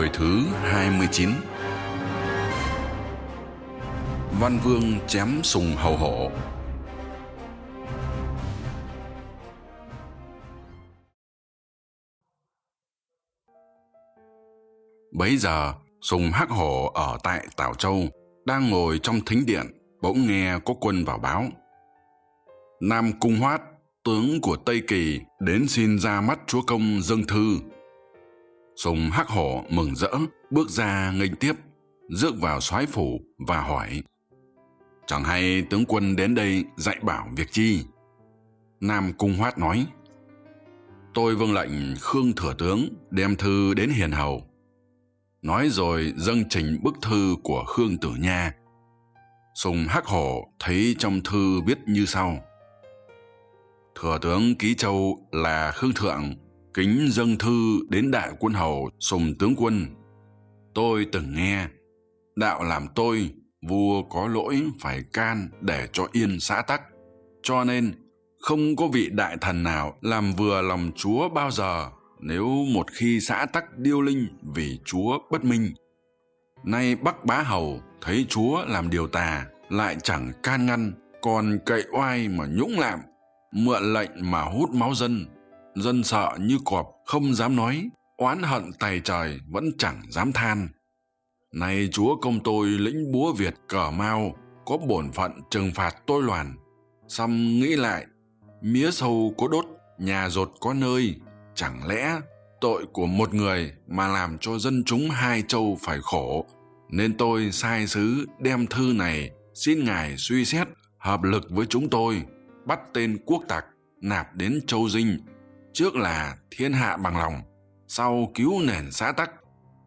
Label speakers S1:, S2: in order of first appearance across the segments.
S1: Hồi thứ 29 Văn Vương chém sùng hầu hổ Bấy giờ, Sùng Hắc Hổ ở tại Tảo Châu, đang ngồi trong thính điện, bỗng nghe có quân vào báo. Nam Cung Hoát, tướng của Tây Kỳ, đến xin ra mắt chúa công dâng thư. Sùng Hắc Hổ mừng rỡ, bước ra nghênh tiếp, rước vào soái phủ và hỏi. Chẳng hay tướng quân đến đây dạy bảo việc chi? Nam Cung Hoát nói, Tôi vâng lệnh Khương Thừa Tướng đem thư đến hiền hầu nói rồi dâng trình bức thư của khương tử nha sùng hắc hổ thấy trong thư viết như sau thừa tướng ký châu là khương thượng kính dâng thư đến đại quân hầu sùng tướng quân. Tôi từng nghe, đạo làm tôi, vua có lỗi phải can để cho yên xã tắc. Cho nên, không có vị đại thần nào làm vừa lòng chúa bao giờ nếu một khi xã tắc điêu linh vì chúa bất minh. Nay bắc bá hầu thấy chúa làm điều tà, lại chẳng can ngăn, còn cậy oai mà nhũng lạm, mượn lệnh mà hút máu dân dân sợ như cọp không dám nói, oán hận tày trời vẫn chẳng dám than. Nay chúa công tôi lĩnh búa việt cờ mao có bổn phận trừng phạt tôi loàn xong nghĩ lại, mía sâu có đốt, nhà rột có nơi. Chẳng lẽ tội của một người mà làm cho dân chúng hai châu phải khổ? Nên tôi sai sứ đem thư này, xin ngài suy xét hợp lực với chúng tôi, bắt tên quốc tặc nạp đến châu dinh trước là thiên hạ bằng lòng, sau cứu nền xã tắc.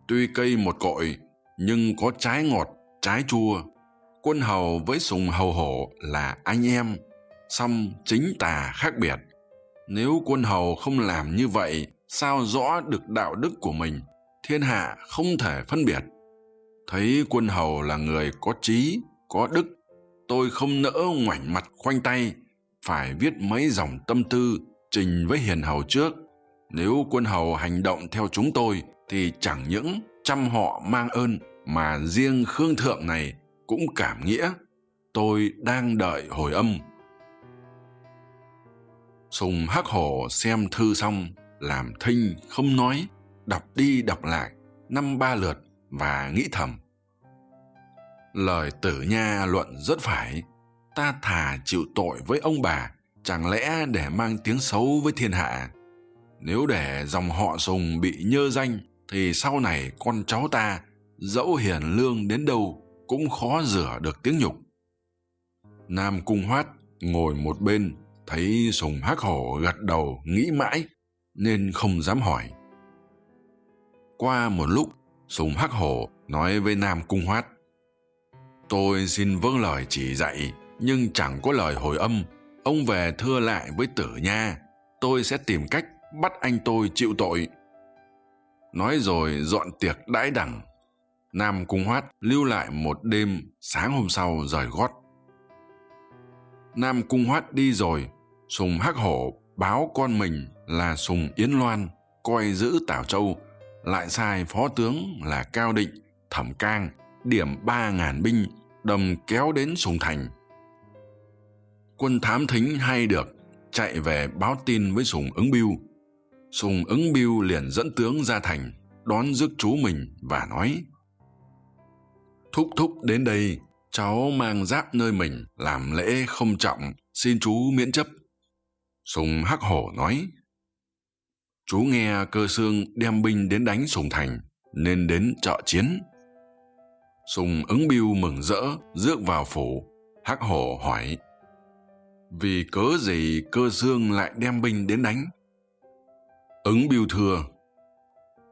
S1: Tuy cây một cội, nhưng có trái ngọt, trái chua. Quân hầu với sùng hầu hổ là anh em, song chính tà khác biệt. Nếu quân hầu không làm như vậy, sao rõ được đạo đức của mình? Thiên hạ không thể phân biệt. Thấy quân hầu là người có trí, có đức, tôi không nỡ ngoảnh mặt khoanh tay, phải viết mấy dòng tâm tư trình với hiền hầu trước. Nếu quân hầu hành động theo chúng tôi, thì chẳng những trăm họ mang ơn, mà riêng khương thượng này cũng cảm nghĩa. Tôi đang đợi hồi âm. Sùng hắc hổ xem thư xong, làm thinh không nói, đọc đi đọc lại, năm ba lượt và nghĩ thầm. Lời tử nha luận rất phải, ta thà chịu tội với ông bà chẳng lẽ để mang tiếng xấu với thiên hạ? Nếu để dòng họ sùng bị nhơ danh, thì sau này con cháu ta, dẫu hiền lương đến đâu, cũng khó rửa được tiếng nhục. Nam cung hoát ngồi một bên, thấy sùng hắc hổ gật đầu nghĩ mãi, nên không dám hỏi. Qua một lúc, sùng hắc hổ nói với nam cung hoát, tôi xin vâng lời chỉ dạy, nhưng chẳng có lời hồi âm ông về thưa lại với tử nha, tôi sẽ tìm cách bắt anh tôi chịu tội. Nói rồi dọn tiệc đãi đẳng nam cung hoát lưu lại một đêm sáng hôm sau rời gót. Nam cung hoát đi rồi, sùng hắc hổ báo con mình là sùng yến loan, coi giữ tảo châu, lại sai phó tướng là cao định, thẩm cang, điểm ba ngàn binh đầm kéo đến sùng thành quân thám thính hay được chạy về báo tin với sùng ứng biêu sùng ứng biêu liền dẫn tướng ra thành, đón rước chú mình và nói, thúc thúc đến đây, cháu mang giáp nơi mình làm lễ không trọng, xin chú miễn chấp. Sùng hắc hổ nói, chú nghe cơ xương đem binh đến đánh sùng thành, nên đến trợ chiến. Sùng ứng biêu mừng rỡ, rước vào phủ, hắc hổ hỏi vì cớ gì cơ xương lại đem binh đến đánh? Ứng biêu thưa,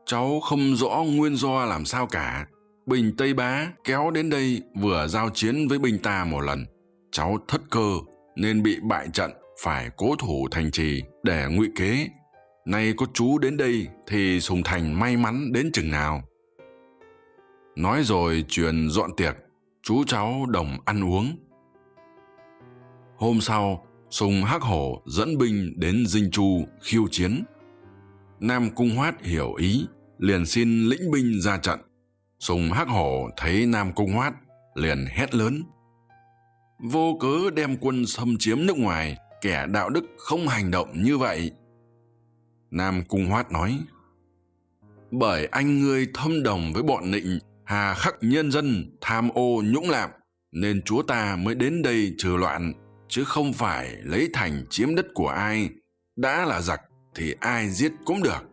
S1: cháu không rõ nguyên do làm sao cả. Bình tây bá kéo đến đây vừa giao chiến với binh ta một lần. Cháu thất cơ nên bị bại trận, phải cố thủ thành trì để ngụy kế. Nay có chú đến đây thì sùng thành may mắn đến chừng nào. Nói rồi truyền dọn tiệc, chú cháu đồng ăn uống hôm sau, sùng hắc hổ dẫn binh đến dinh chu khiêu chiến. Nam cung hoát hiểu ý, liền xin lĩnh binh ra trận. Sùng hắc hổ thấy nam cung hoát, liền hét lớn. Vô cớ đem quân xâm chiếm nước ngoài, kẻ đạo đức không hành động như vậy. Nam cung hoát nói, bởi anh ngươi thâm đồng với bọn nịnh, hà khắc nhân dân tham ô nhũng lạm, nên chúa ta mới đến đây trừ loạn chứ không phải lấy thành chiếm đất của ai, đã là giặc thì ai giết cũng được.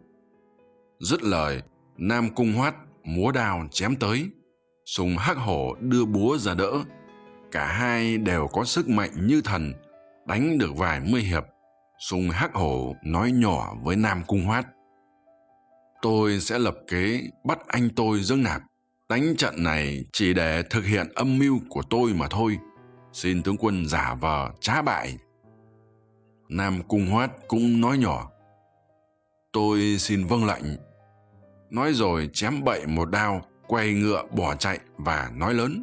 S1: Dứt lời, nam cung hoát, múa đao chém tới, sùng hắc hổ đưa búa ra đỡ. Cả hai đều có sức mạnh như thần, đánh được vài mươi hiệp, sùng hắc hổ nói nhỏ với nam cung hoát. Tôi sẽ lập kế bắt anh tôi dâng nạp, đánh trận này chỉ để thực hiện âm mưu của tôi mà thôi xin tướng quân giả vờ trá bại. Nam cung hoát cũng nói nhỏ, tôi xin vâng lệnh. Nói rồi chém bậy một đao, quay ngựa bỏ chạy và nói lớn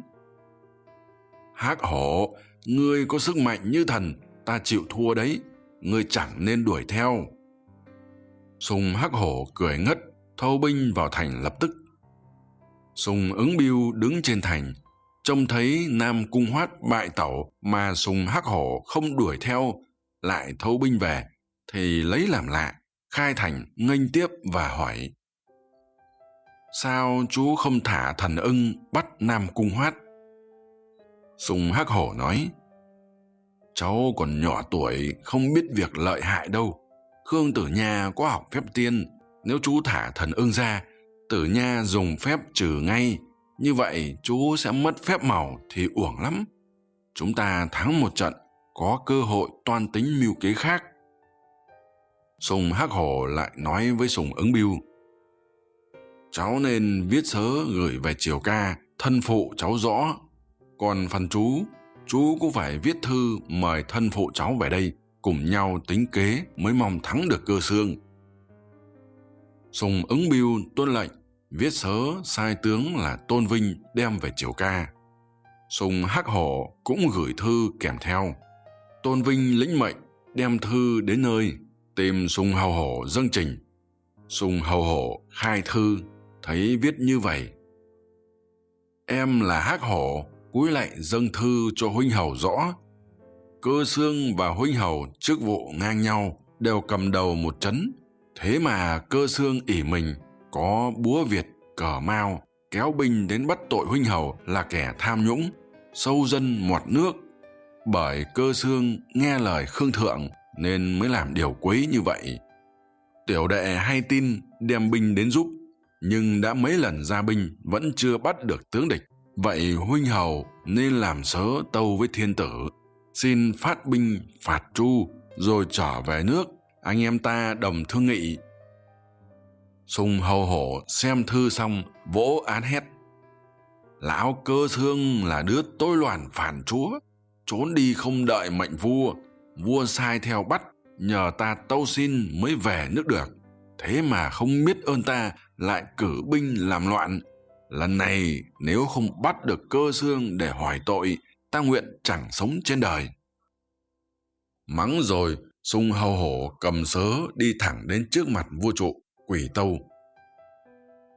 S1: hắc hổ, ngươi có sức mạnh như thần, ta chịu thua đấy, ngươi chẳng nên đuổi theo. Sùng hắc hổ cười ngất, thâu binh vào thành lập tức. Sùng ứng biêu đứng trên thành trông thấy nam cung hoát bại tẩu mà sùng hắc hổ không đuổi theo, lại thâu binh về, thì lấy làm lạ, khai thành nghênh tiếp và hỏi, sao chú không thả thần ưng bắt nam cung hoát? Sùng hắc hổ nói, cháu còn nhỏ tuổi, không biết việc lợi hại đâu. Khương tử nha có học phép tiên, nếu chú thả thần ưng ra, tử nha dùng phép trừ ngay như vậy, chú sẽ mất phép màu thì uổng lắm. Chúng ta thắng một trận, có cơ hội toan tính mưu kế khác. Sùng hắc hổ lại nói với sùng ứng biêu, cháu nên viết sớ gửi về triều ca, thân phụ cháu rõ. Còn phần chú chú cũng phải viết thư mời thân phụ cháu về đây, cùng nhau tính kế mới mong thắng được cơ xương. Sùng ứng biêu tuân lệnh viết sớ sai tướng là tôn vinh đem về triều ca. Sùng hắc hổ cũng gửi thư kèm theo. Tôn vinh lĩnh mệnh đem thư đến nơi, tìm sùng hầu hổ dâng trình. Sùng hầu hổ khai thư, thấy viết như vậy. Em là hắc hổ, cúi lại dâng thư cho huynh hầu rõ. Cơ xương và huynh hầu chức vụ ngang nhau, đều cầm đầu một trấn. Thế mà cơ xương ỉ mình có búa việt cờ mao kéo binh đến bắt tội huynh hầu là kẻ tham nhũng, sâu dân mọt nước. Bởi cơ xương nghe lời khương thượng nên mới làm điều quấy như vậy. Tiểu đệ hay tin đem binh đến giúp, nhưng đã mấy lần ra binh vẫn chưa bắt được tướng địch. Vậy huynh hầu nên làm sớ tâu với thiên tử. Xin phát binh phạt chu, rồi trở về nước. Anh em ta đồng thương nghị sùng hầu hổ xem thư xong, vỗ án hét. Lão cơ xương là đứa tối loạn phản chúa, trốn đi không đợi mệnh vua. Vua sai theo bắt, nhờ ta tâu xin mới về nước được. Thế mà không biết ơn ta, lại cử binh làm loạn. Lần này, nếu không bắt được cơ xương để hỏi tội, ta nguyện chẳng sống trên đời. Mắng rồi sung hầu hổ cầm sớ đi thẳng đến trước mặt vua trụ quỷ tâu.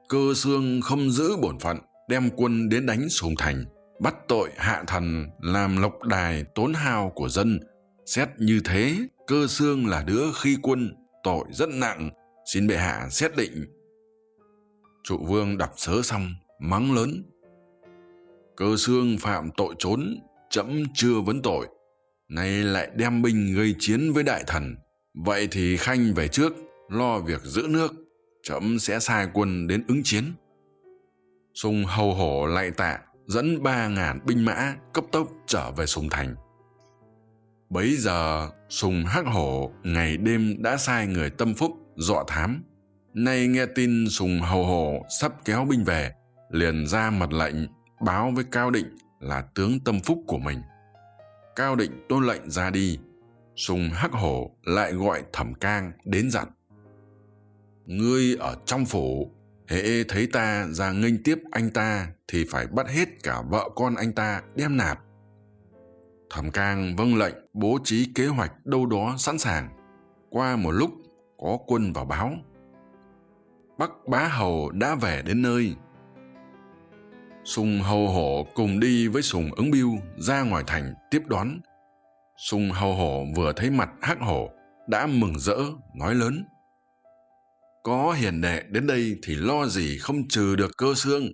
S1: Cơ xương không giữ bổn phận, đem quân đến đánh sùng thành, bắt tội hạ thần, làm lộc đài tốn hao của dân. Xét như thế, cơ xương là đứa khi quân, tội rất nặng. Xin bệ hạ xét định. Trụ vương đọc sớ xong, mắng lớn. Cơ xương phạm tội trốn trẫm chưa vấn tội. Nay lại đem binh gây chiến với đại thần. Vậy thì khanh về trước lo việc giữ nước trẫm sẽ sai quân đến ứng chiến. Sùng hầu hổ lạy tạ dẫn ba ngàn binh mã cấp tốc trở về sùng thành. Bấy giờ sùng hắc hổ ngày đêm đã sai người tâm phúc dọ thám. Nay nghe tin sùng hầu hổ sắp kéo binh về, liền ra mật lệnh báo với cao định là tướng tâm phúc của mình. Cao định tôn lệnh ra đi sùng hắc hổ lại gọi thẩm cang đến dặn ngươi ở trong phủ, hễ thấy ta ra nghênh tiếp anh ta thì phải bắt hết cả vợ con anh ta đem nạp. Thẩm cang vâng lệnh bố trí kế hoạch đâu đó sẵn sàng. Qua một lúc, có quân vào báo. Bắc bá hầu đã về đến nơi. Sùng hầu hổ cùng đi với sùng ứng biêu ra ngoài thành tiếp đón. Sùng hầu hổ vừa thấy mặt hắc hổ, đã mừng rỡ, nói lớn có hiền đệ đến đây thì lo gì không trừ được cơ xương.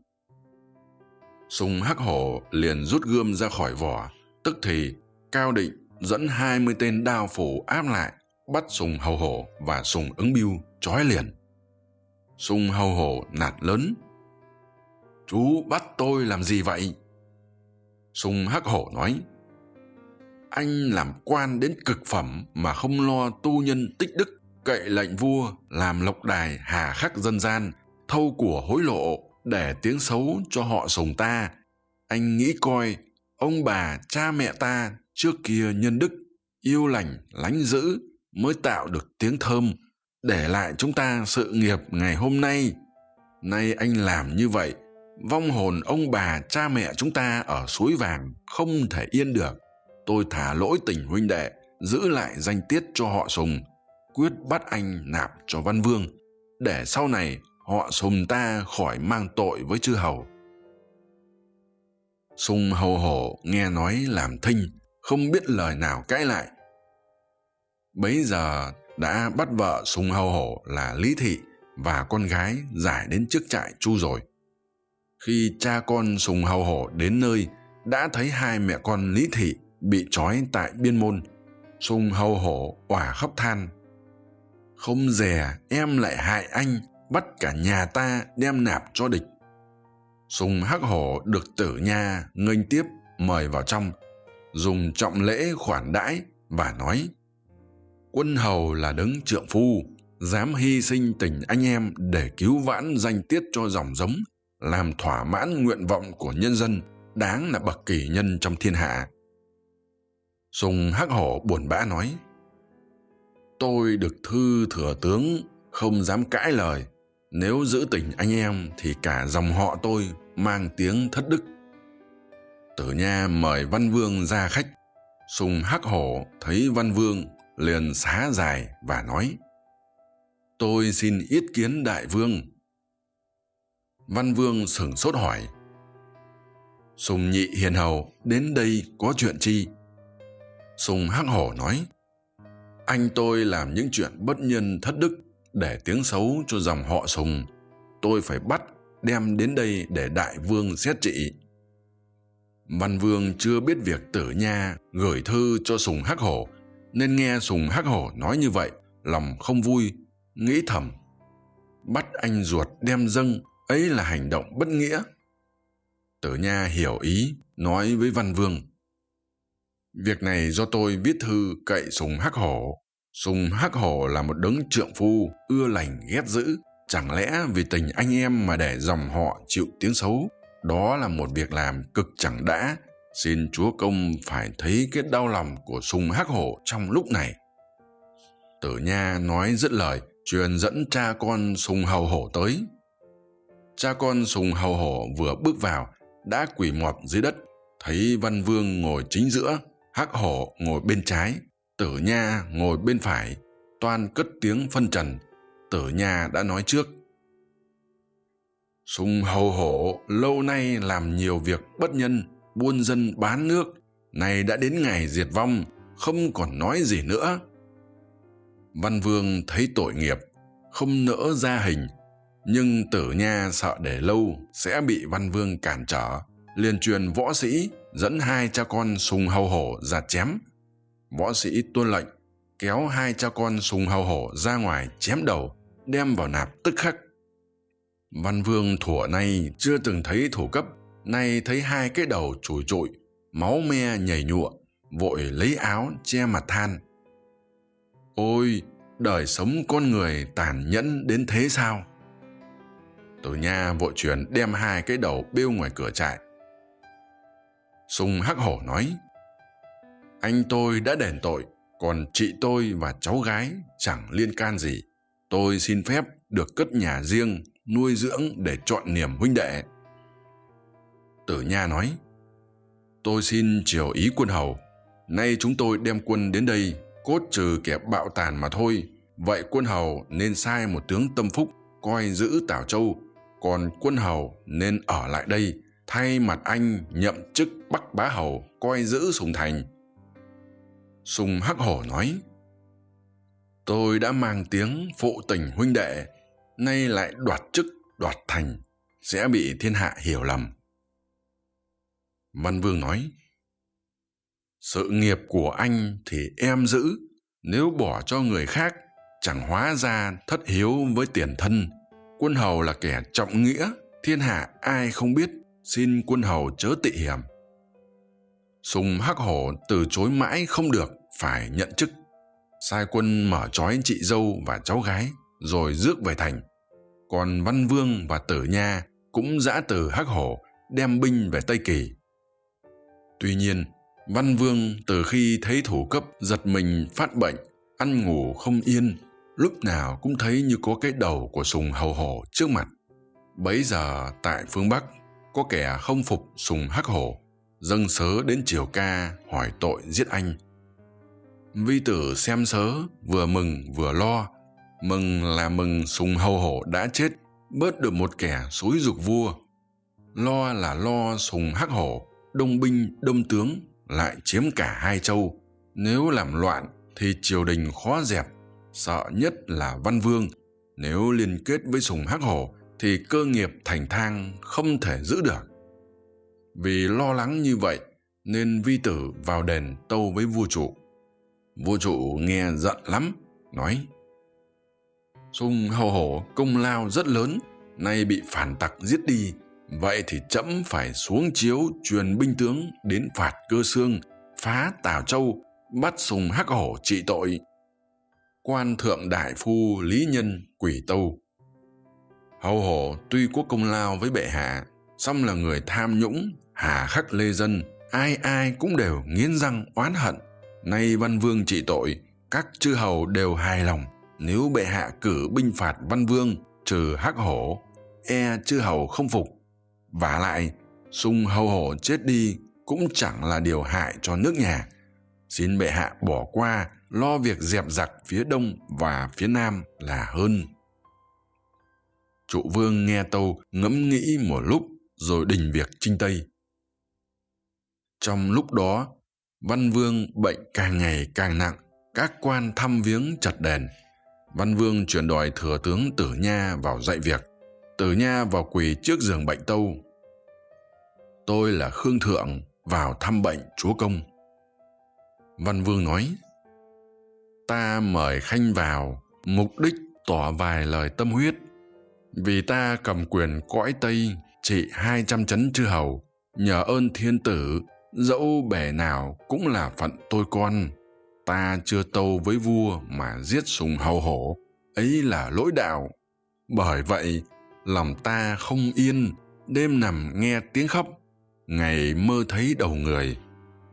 S1: Sùng hắc hổ liền rút gươm ra khỏi vỏ, tức thì cao định dẫn hai mươi tên đao phủ áp lại, bắt sùng hầu hổ và sùng ứng biêu trói liền. Sùng hầu hổ nạt lớn, chú bắt tôi làm gì vậy? Sùng hắc hổ nói, anh làm quan đến cực phẩm mà không lo tu nhân tích đức cậy lệnh vua làm lộc đài hà khắc dân gian, thâu của hối lộ để tiếng xấu cho họ sùng ta. Anh nghĩ coi, ông bà cha mẹ ta trước kia nhân đức, yêu lành, lánh dữ mới tạo được tiếng thơm, để lại chúng ta sự nghiệp ngày hôm nay. Nay anh làm như vậy, vong hồn ông bà cha mẹ chúng ta ở suối vàng không thể yên được. Tôi thả lỗi tình huynh đệ, giữ lại danh tiết cho họ sùng quyết bắt anh nạp cho văn vương, để sau này họ sùng ta khỏi mang tội với chư hầu. Sùng hầu hổ nghe nói làm thinh, không biết lời nào cãi lại. Bấy giờ đã bắt vợ sùng hầu hổ là lý thị và con gái giải đến trước trại chu rồi. Khi cha con sùng hầu hổ đến nơi, đã thấy hai mẹ con lý thị bị trói tại biên môn, sùng hầu hổ òa khóc than không dè em lại hại anh, bắt cả nhà ta đem nạp cho địch. Sùng hắc hổ được tử nha, nghênh tiếp, mời vào trong. Dùng trọng lễ khoản đãi và nói, quân hầu là đấng trượng phu, dám hy sinh tình anh em để cứu vãn danh tiết cho dòng giống, làm thỏa mãn nguyện vọng của nhân dân, đáng là bậc kỳ nhân trong thiên hạ. Sùng hắc hổ buồn bã nói tôi được thư thừa tướng, không dám cãi lời. Nếu giữ tình anh em thì cả dòng họ tôi mang tiếng thất đức. Tử nha mời văn vương ra khách. Sùng hắc hổ thấy văn vương, liền xá dài và nói, tôi xin yết kiến đại vương. Văn vương sửng sốt hỏi, sùng nhị hiền hầu, đến đây có chuyện chi? Sùng hắc hổ nói anh tôi làm những chuyện bất nhân thất đức để tiếng xấu cho dòng họ sùng. Tôi phải bắt, đem đến đây để đại vương xét trị. Văn vương chưa biết việc tử nha gửi thư cho sùng hắc hổ, nên nghe sùng hắc hổ nói như vậy, lòng không vui, nghĩ thầm. Bắt anh ruột đem dâng, ấy là hành động bất nghĩa. Tử nha hiểu ý, nói với văn vương việc này do tôi viết thư cậy sùng hắc hổ. Sùng hắc hổ là một đấng trượng phu, ưa lành, ghét dữ. Chẳng lẽ vì tình anh em mà để dòng họ chịu tiếng xấu? Đó là một việc làm cực chẳng đã. Xin chúa công phải thấy cái đau lòng của sùng hắc hổ trong lúc này. Tử nha nói dứt lời, truyền dẫn cha con sùng hầu hổ tới. Cha con sùng hầu hổ vừa bước vào, đã quỳ mọp dưới đất, thấy văn vương ngồi chính giữa hắc hổ ngồi bên trái, tử nha ngồi bên phải, toan cất tiếng phân trần, tử nha đã nói trước. Sùng hầu hổ, lâu nay làm nhiều việc bất nhân, buôn dân bán nước, nay đã đến ngày diệt vong, không còn nói gì nữa. Văn vương thấy tội nghiệp, không nỡ ra hình, nhưng tử nha sợ để lâu sẽ bị văn vương cản trở, liền truyền võ sĩ dẫn hai cha con sùng hầu hổ ra chém. Võ sĩ tuân lệnh, kéo hai cha con sùng hầu hổ ra ngoài chém đầu, đem vào nạp tức khắc. Văn vương thủa nay chưa từng thấy thủ cấp, nay thấy hai cái đầu trùi trụi, máu me nhảy nhụa, vội lấy áo che mặt than. Ôi, đời sống con người tàn nhẫn đến thế sao? Tử nha vội truyền đem hai cái đầu bêu ngoài cửa trại sùng hắc hổ nói, anh tôi đã đền tội, còn chị tôi và cháu gái chẳng liên can gì. Tôi xin phép được cất nhà riêng, nuôi dưỡng để chọn niềm huynh đệ. Tử nha nói, tôi xin chiều ý quân hầu. Nay chúng tôi đem quân đến đây, cốt trừ kẻ bạo tàn mà thôi. Vậy quân hầu nên sai một tướng tâm phúc, coi giữ Tảo châu. Còn quân hầu nên ở lại đây thay mặt anh nhậm chức bắc bá hầu, coi giữ sùng thành. Sùng hắc hổ nói, tôi đã mang tiếng phụ tình huynh đệ, nay lại đoạt chức, đoạt thành, sẽ bị thiên hạ hiểu lầm. Văn vương nói, sự nghiệp của anh thì em giữ, nếu bỏ cho người khác, chẳng hóa ra thất hiếu với tiền thân. Quân hầu là kẻ trọng nghĩa, thiên hạ ai không biết xin quân hầu chớ tị hiểm. Sùng hắc hổ từ chối mãi không được, phải nhận chức. Sai quân mở trói chị dâu và cháu gái, rồi rước về thành. Còn văn vương và tử nha cũng giã từ hắc hổ, đem binh về tây kỳ. Tuy nhiên, văn vương từ khi thấy thủ cấp giật mình phát bệnh, ăn ngủ không yên, lúc nào cũng thấy như có cái đầu của sùng hầu hổ trước mặt. Bấy giờ tại phương bắc có kẻ không phục sùng hắc hổ, dâng sớ đến triều ca hỏi tội giết anh. Vi tử xem sớ, vừa mừng vừa lo. Mừng là mừng sùng hầu hổ đã chết, bớt được một kẻ xúi dục vua. Lo là lo sùng hắc hổ, đông binh, đông tướng lại chiếm cả hai châu. Nếu làm loạn thì triều đình khó dẹp, sợ nhất là văn vương. Nếu liên kết với sùng hắc hổ thì cơ nghiệp thành thang không thể giữ được. Vì lo lắng như vậy nên vi tử vào đền tâu với vua trụ. Vua trụ nghe giận lắm, nói sùng hầu hổ, công lao rất lớn, nay bị phản tặc giết đi, vậy thì trẫm phải xuống chiếu truyền binh tướng đến phạt cơ xương, phá tào châu, bắt sùng hắc hổ trị tội. Quan thượng đại phu lý nhân quỷ tâu hầu hổ tuy có công lao với bệ hạ, song là người tham nhũng, hà khắc lê dân, ai ai cũng đều nghiến răng oán hận. Nay văn vương trị tội, các chư hầu đều hài lòng. Nếu bệ hạ cử binh phạt văn vương, trừ hắc hổ e chư hầu không phục. Vả lại, sung hầu hổ chết đi cũng chẳng là điều hại cho nước nhà. Xin bệ hạ bỏ qua, lo việc dẹp giặc phía đông và phía nam là hơn trụ vương nghe tâu, ngẫm nghĩ một lúc, rồi đình việc chinh tây. Trong lúc đó, văn vương bệnh càng ngày càng nặng, các quan thăm viếng chật đền. Văn vương chuyển đòi thừa tướng tử nha vào dạy việc. Tử nha vào quỳ trước giường bệnh tâu. Tôi là khương thượng, vào thăm bệnh chúa công. Văn vương nói, ta mời khanh vào, mục đích tỏ vài lời tâm huyết vì ta cầm quyền cõi tây trị hai trăm chấn chư hầu, nhờ ơn thiên tử, dẫu bể nào cũng là phận tôi con. Ta chưa tâu với vua mà giết sùng hầu hổ, ấy là lỗi đạo. Bởi vậy, lòng ta không yên, đêm nằm nghe tiếng khóc, ngày mơ thấy đầu người.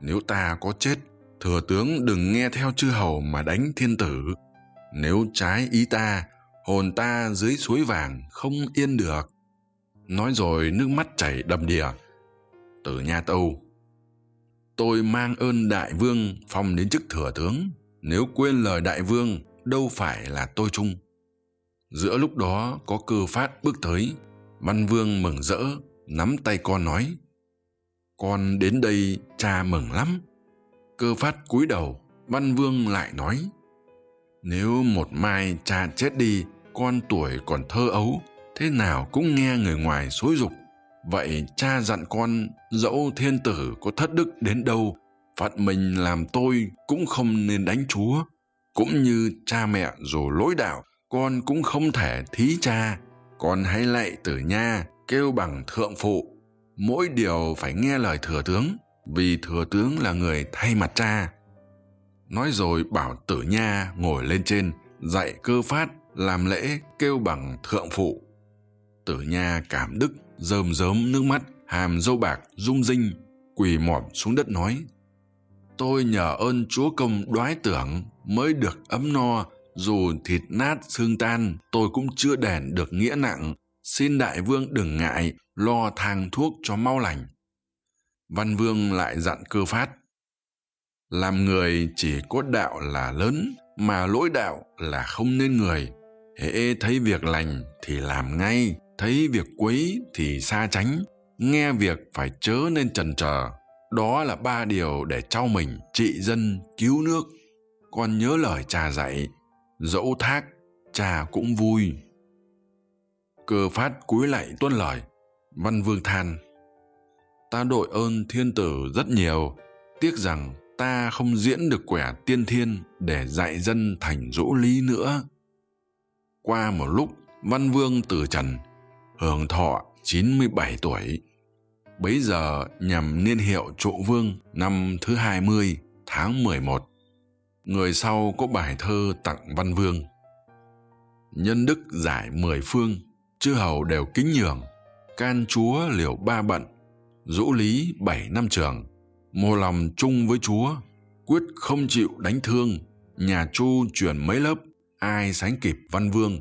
S1: Nếu ta có chết, thừa tướng đừng nghe theo chư hầu mà đánh thiên tử. Nếu trái ý ta hồn ta dưới suối vàng không yên được. Nói rồi nước mắt chảy đầm đìa. Từ nha tâu tôi mang ơn đại vương phong đến chức thừa tướng. Nếu quên lời đại vương, đâu phải là tôi trung giữa lúc đó có cơ phát bước tới. Văn vương mừng rỡ, nắm tay con nói, con đến đây cha mừng lắm. Cơ phát cúi đầu, văn vương lại nói, nếu một mai cha chết đi con tuổi còn thơ ấu, thế nào cũng nghe người ngoài xối dục. Vậy cha dặn con, dẫu thiên tử có thất đức đến đâu, phận mình làm tôi cũng không nên đánh chúa. Cũng như cha mẹ dù lỗi đạo, con cũng không thể thí cha. Con hãy lạy tử nha, kêu bằng thượng phụ. Mỗi điều phải nghe lời thừa tướng, vì thừa tướng là người thay mặt cha. Nói rồi bảo tử nha ngồi lên trên, dạy cơ phát làm lễ kêu bằng thượng phụ. Tử nha cảm đức, rơm rớm nước mắt, hàm dâu bạc rung rinh, quỳ mọm xuống đất nói, tôi nhờ ơn chúa công đoái tưởng mới được ấm no, dù thịt nát xương tan, tôi cũng chưa đền được nghĩa nặng. Xin đại vương đừng ngại, lo thang thuốc cho mau lành. Văn vương lại dặn cơ phát, làm người chỉ có đạo là lớn, mà lỗi đạo là không nên người hễ thấy việc lành thì làm ngay, thấy việc quấy thì xa tránh nghe việc phải chớ nên trần trờ, đó là ba điều để trao mình trị dân cứu nước. Con nhớ lời cha dạy, dẫu thác, cha cũng vui. Cơ phát cúi lạy tuân lời, văn vương than, ta đội ơn thiên tử rất nhiều, tiếc rằng ta không diễn được quẻ tiên thiên để dạy dân thành dỗ lý nữa qua một lúc văn vương từ trần hưởng thọ 97 tuổi. Bấy giờ nhằm niên hiệu trụ vương năm thứ 20 tháng 11. Người sau có bài thơ tặng văn vương. Nhân đức giải mười phương, chư hầu đều kính nhường, can chúa liều ba bận, dũ lý bảy năm trường, mô lòng chung với chúa, quyết không chịu đánh thương, nhà chu chuyển mấy lớp, ai sánh kịp văn vương.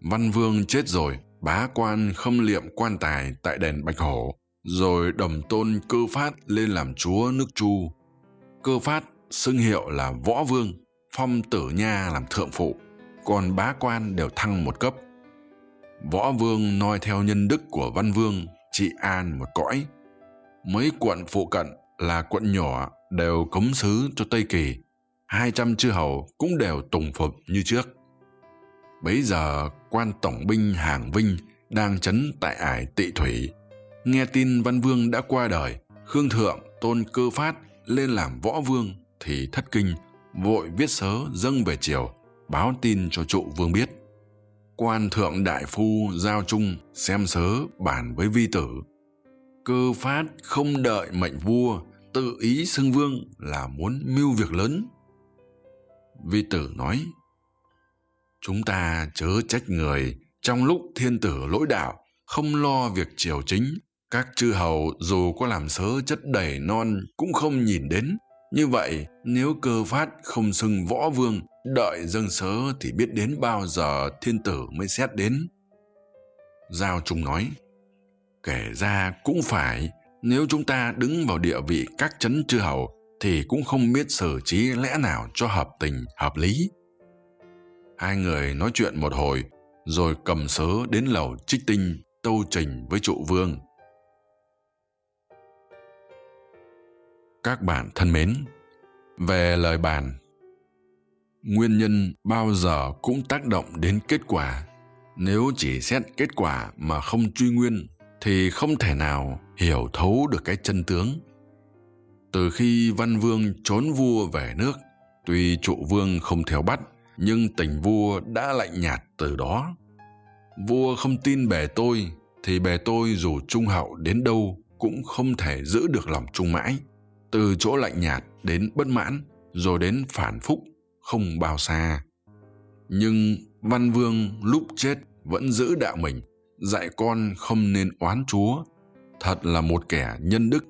S1: Văn vương chết rồi, bá quan khâm liệm quan tài tại đền bạch hổ rồi đầm tôn cơ phát lên làm chúa nước chu. Cơ phát xưng hiệu là võ vương phong tử nha làm thượng phụ còn bá quan đều thăng một cấp. Võ vương noi theo nhân đức của văn vương trị an một cõi. Mấy quận phụ cận là quận nhỏ đều cống sứ cho tây kỳ hai trăm chư hầu cũng đều tùng phục như trước. Bấy giờ, quan tổng binh hàng vinh đang chấn tại ải tị thủy. Nghe tin văn vương đã qua đời, khương thượng, tôn cơ phát lên làm võ vương thì thất kinh, vội viết sớ dâng về triều, báo tin cho trụ vương biết. Quan thượng đại phu giao trung xem sớ bàn với vi tử. Cơ phát không đợi mệnh vua tự ý xưng vương là muốn mưu việc lớn vi tử nói, chúng ta chớ trách người trong lúc thiên tử lỗi đạo, không lo việc triều chính. Các chư hầu dù có làm sớ chất đầy non cũng không nhìn đến. Như vậy, nếu cơ phát không xưng võ vương, đợi dâng sớ thì biết đến bao giờ thiên tử mới xét đến. Giao trung nói, kể ra cũng phải. Nếu chúng ta đứng vào địa vị các chấn chư hầu thì cũng không biết xử trí lẽ nào cho hợp tình, hợp lý. Hai người nói chuyện một hồi, rồi cầm sớ đến lầu trích tinh, tâu trình với trụ vương. Các bạn thân mến, về lời bàn, nguyên nhân bao giờ cũng tác động đến kết quả. Nếu chỉ xét kết quả mà không truy nguyên, thì không thể nào hiểu thấu được cái chân tướng từ khi văn vương trốn vua về nước, tuy trụ vương không theo bắt, nhưng tình vua đã lạnh nhạt từ đó. Vua không tin bề tôi, thì bề tôi dù trung hậu đến đâu cũng không thể giữ được lòng trung mãi. Từ chỗ lạnh nhạt đến bất mãn, rồi đến phản phúc, không bao xa. Nhưng văn vương lúc chết vẫn giữ đạo mình, dạy con không nên oán chúa. Thật là một kẻ nhân đức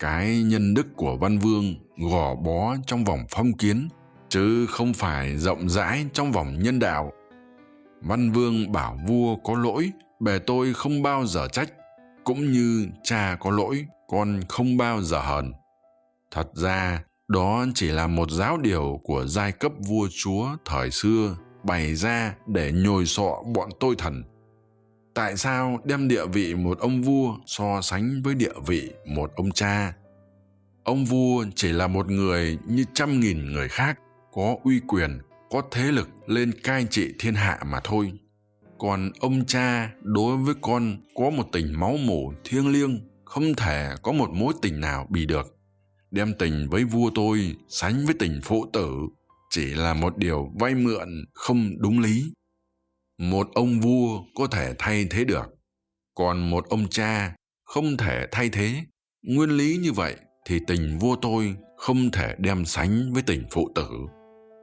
S1: cái nhân đức của văn vương gò bó trong vòng phong kiến, chứ không phải rộng rãi trong vòng nhân đạo. Văn vương bảo vua có lỗi bề tôi không bao giờ trách, cũng như cha có lỗi, con không bao giờ hờn. Thật ra, đó chỉ là một giáo điều của giai cấp vua chúa thời xưa bày ra để nhồi sọ bọn tôi thần tại sao đem địa vị một ông vua so sánh với địa vị một ông cha? Ông vua chỉ là một người như trăm nghìn người khác, có uy quyền, có thế lực lên cai trị thiên hạ mà thôi. Còn ông cha đối với con có một tình máu mủ thiêng liêng, không thể có một mối tình nào bì được. Đem tình với vua tôi sánh với tình phụ tử chỉ là một điều vay mượn không đúng lý một ông vua có thể thay thế được. Còn một ông cha không thể thay thế. Nguyên lý như vậy thì tình vua tôi không thể đem sánh với tình phụ tử.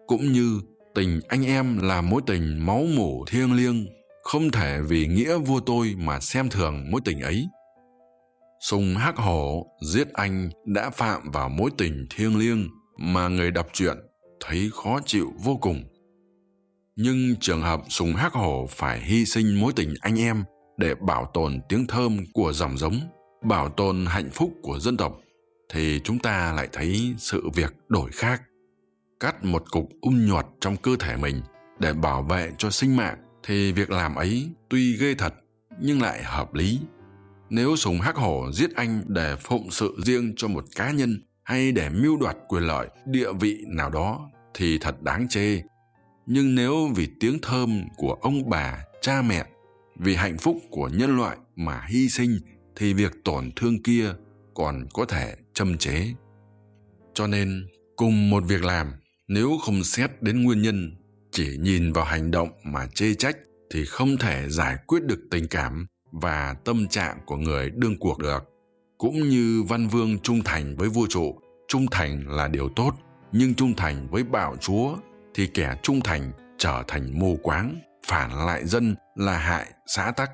S1: Cũng như tình anh em là mối tình máu mủ thiêng liêng, không thể vì nghĩa vua tôi mà xem thường mối tình ấy. Sùng hắc hổ giết anh đã phạm vào mối tình thiêng liêng mà người đọc truyện thấy khó chịu vô cùng nhưng trường hợp sùng hắc hổ phải hy sinh mối tình anh em để bảo tồn tiếng thơm của dòng giống, bảo tồn hạnh phúc của dân tộc, thì chúng ta lại thấy sự việc đổi khác. Cắt một cục um nhuột trong cơ thể mình để bảo vệ cho sinh mạng thì việc làm ấy tuy ghê thật nhưng lại hợp lý. Nếu sùng hắc hổ giết anh để phụng sự riêng cho một cá nhân hay để mưu đoạt quyền lợi địa vị nào đó thì thật đáng chê nhưng nếu vì tiếng thơm của ông bà, cha mẹ, vì hạnh phúc của nhân loại mà hy sinh, thì việc tổn thương kia còn có thể châm chế. Cho nên, cùng một việc làm, nếu không xét đến nguyên nhân, chỉ nhìn vào hành động mà chê trách, thì không thể giải quyết được tình cảm và tâm trạng của người đương cuộc được. Cũng như văn vương trung thành với vua trụ, trung thành là điều tốt, nhưng trung thành với bạo chúa thì kẻ trung thành trở thành mù quáng, phản lại dân là hại xã tắc.